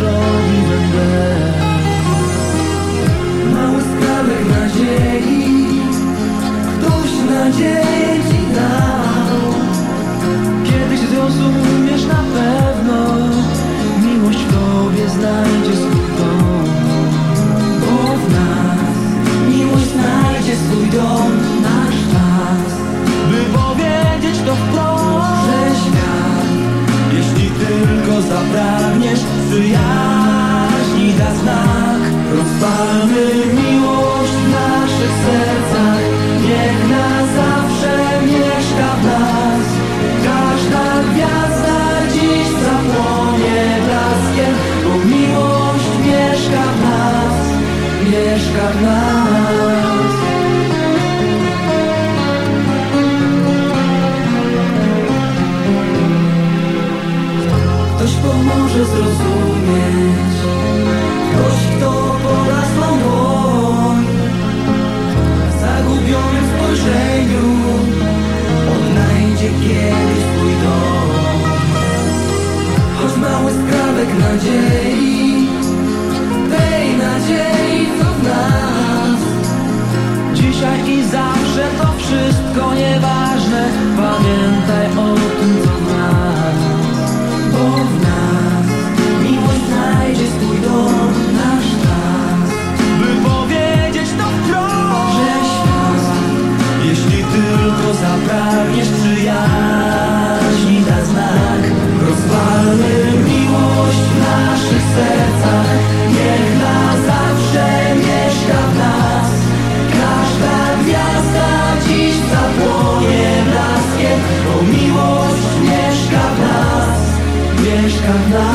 drogi będę Mały skrawek nadziei Ktoś nadzieję ci dał Kiedyś zrozumiesz na pewno Miłość w tobie znajdzie swój dom. Bo w nas miłość znajdzie swój dom Nasz czas By powiedzieć to wprost Że świat, jeśli tylko zabrać przyjaźni da znak. Rozpalmy miłość w naszych sercach. Niech na zawsze mieszka w nas. Każda gwiazda dziś zapłonie blaskiem Bo miłość mieszka w nas. Mieszka w nas. Skrawek 나